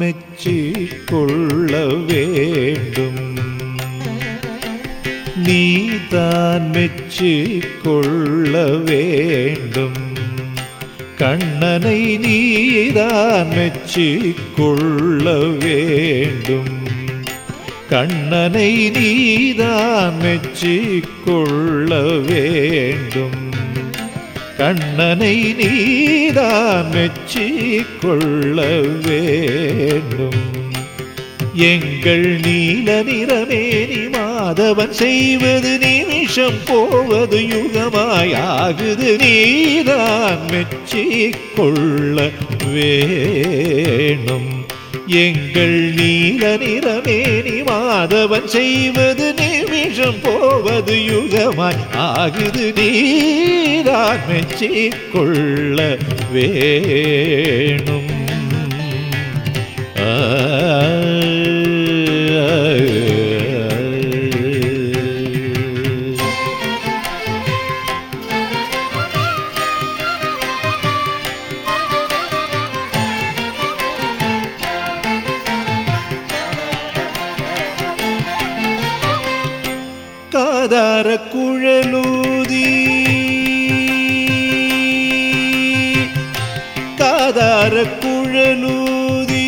மெச்சிக்கொள்ள வேண்டும். நீதான் மெச்சிக்கொள்ள வேண்டும். கண்ணனை நீதான் மெச்சிக்கொள்ள வேண்டும். கண்ணனை நீதான் மெச்சிக்கொள்ள வேண்டும். கண்ணனை நீதான் மெச்சிக்கொள்ள வேண்டும் எங்கள் நீல நிறமேனி மாதவன் செய்வது நிமிஷம் போவது யுகமாயாகுது. நீதான் மெச்சிக்கொள்ள வேணும் எங்கள் நீல நிறமேனி மாதவன் செய்வது நிமிஷம் போவது யுகமாய் ஆகுது நீதான் மெச்சிக்கொள்ள வேணும் ஆதார குழலூதி. காதார குழலூதி.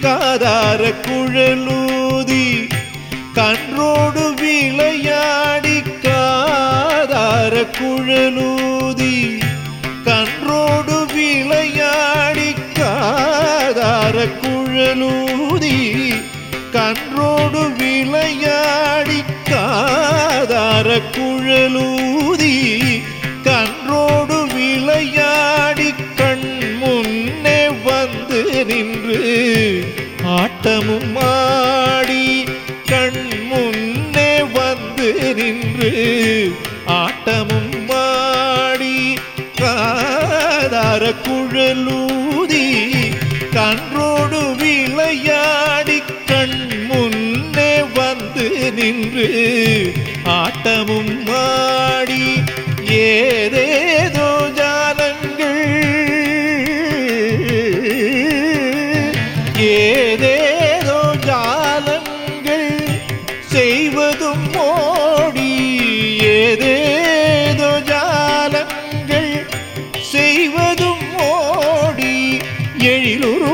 காதார குழலூதி. கன்றோடு விளையாடி காதார குழலூதி. கன்றோடு விளையாடி காதார குழலூதி. கன்றோடு விளையாடி காதார குழலூதி கன்றோடு விளையாடி கண் முன்னே வந்து நின்று ஆட்டமும் ஆடி கண் முன்னே வந்து நின்று ஆட்டமும் ஆடி காதார குழலூதி நின்று ஆட்டமும் மாடி ஏ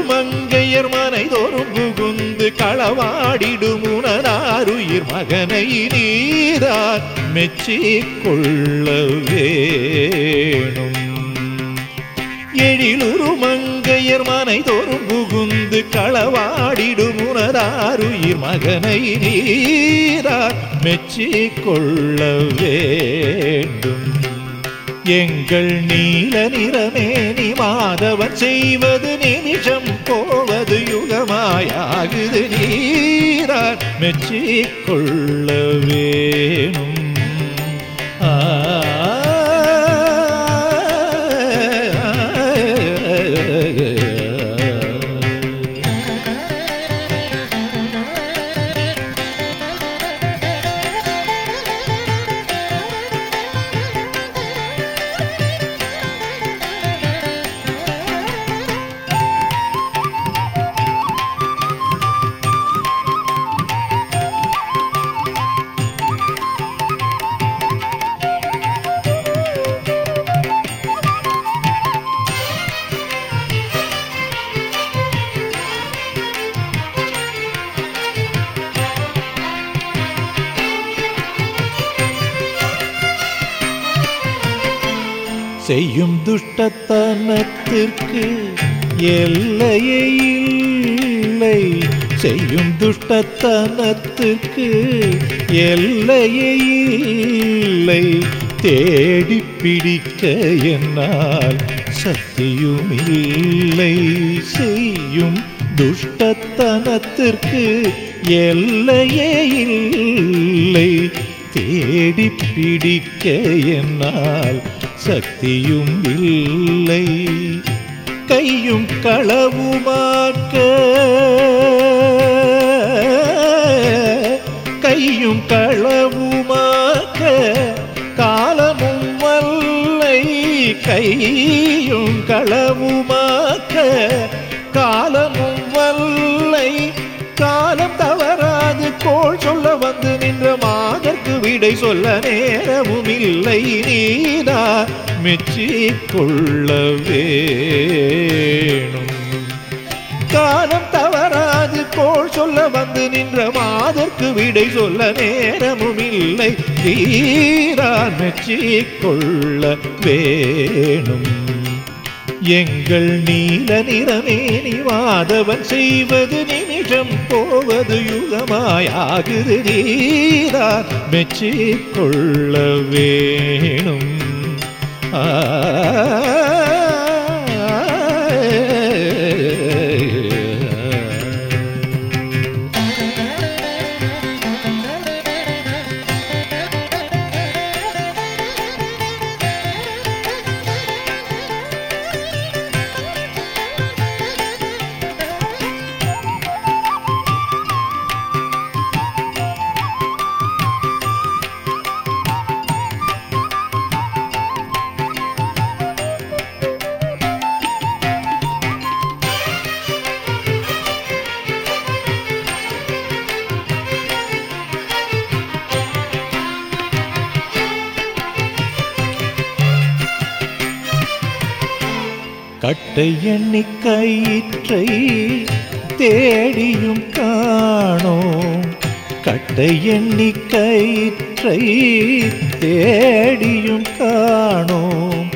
மங்கையர் மனைதோறும் புகுந்து களவாடிடும் உணராருயிர் மகனை நீதான் மெச்சிக்கொள்ள வேணும். எழிலுறு மங்கையர் மனைதோறும் புகுந்து களவாடிடும் உணராருயிர் மகனை நீரார் மெச்சிக்கொள்ள வேண்டும். எங்கள் நீல நிறமேனி மாதவன் செய்வது நிமிஷம் போவது யுகமாயாகுது நீரார் மெச்சிக்கொள்ள வேணும். செய்யும் துஷ்டத்தனத்திற்கு எல்லையே இல்லை. செய்யும் துஷ்டத்தனத்திற்கு எல்லையே இல்லை. தேடி பிடிக்க என்னால் சக்தியும் இல்லை. செய்யும் துஷ்டத்தனத்திற்கு எல்லையே இல்லை. தேடி பிடிக்க என்னால் சக்தியும் இல்லை. கையும் களவுமாக்க. கையும் களவுமாக்க. காலமும் வல்லை. கையும் களவுமாக்க. காலமும் வல்லை. காலம் தவ மாதற்கு சொல்ல நேரமும் இல்லை நீதா மெச்சிக்கொள்ள வேணும். காலம் தவறாது கோள் சொல்ல வந்து நின்ற மாதற்கு விடை சொல்ல நேரமும் இல்லை தீரான் மெச்சிக்கொள்ள வேணும். எங்கள் நீல நிறமேனி வாதவன் செய்வது நிமிஷம் போவது யுகமாயாகுது நீதான் மெச்சிக்கொள்ள வேணும். ஆ கட்டை எண்ணி தேடியும் காணோம். கட்டை எண்ணி தேடியும் காணோம்.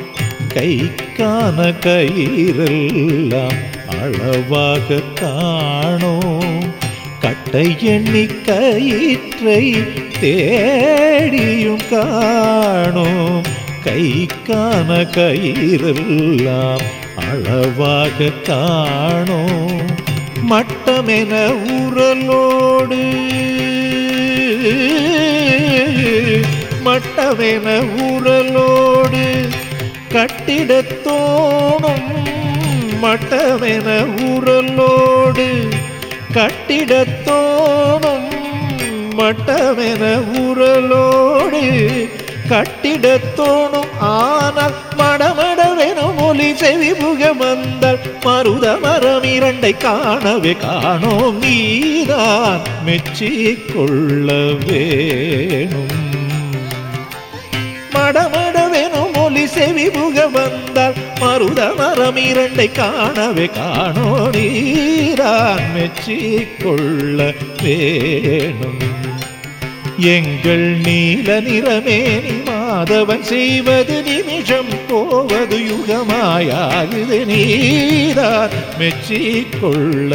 கைக்கான கயிறெல்லாம் அளவாக காணோம். கட்டை எண்ணி தேடியும் காணோம். கைக்கான கயிறெல்லாம் அளவாக காணோ மட்டமென உரலோடு மட்டமென உரலோடு கட்டிடத் தோணும். மட்டமென உரலோடு கட்டிடத் தோணும். மட்டமென உரலோடு கட்டிடத் தோணும் ஆனால் மருத மரம் இரண்டை காணவே காணோம் நீதான் மெச்சிக்கொள்ள வேணும் மடமடவெனும் ஒலி செவி புக வந்தால் மருத மரம் இரண்டை காணவே காணோ நீரான் மெச்சிக்கொள்ள வேணும் எங்கள் நீல நிறமேனி மாதவன் செய்வது நிமிஷம் போவது யுகமாயாகுது நீதான் மெச்சிக்கொள்ள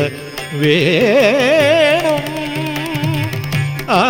வேணும். ஆ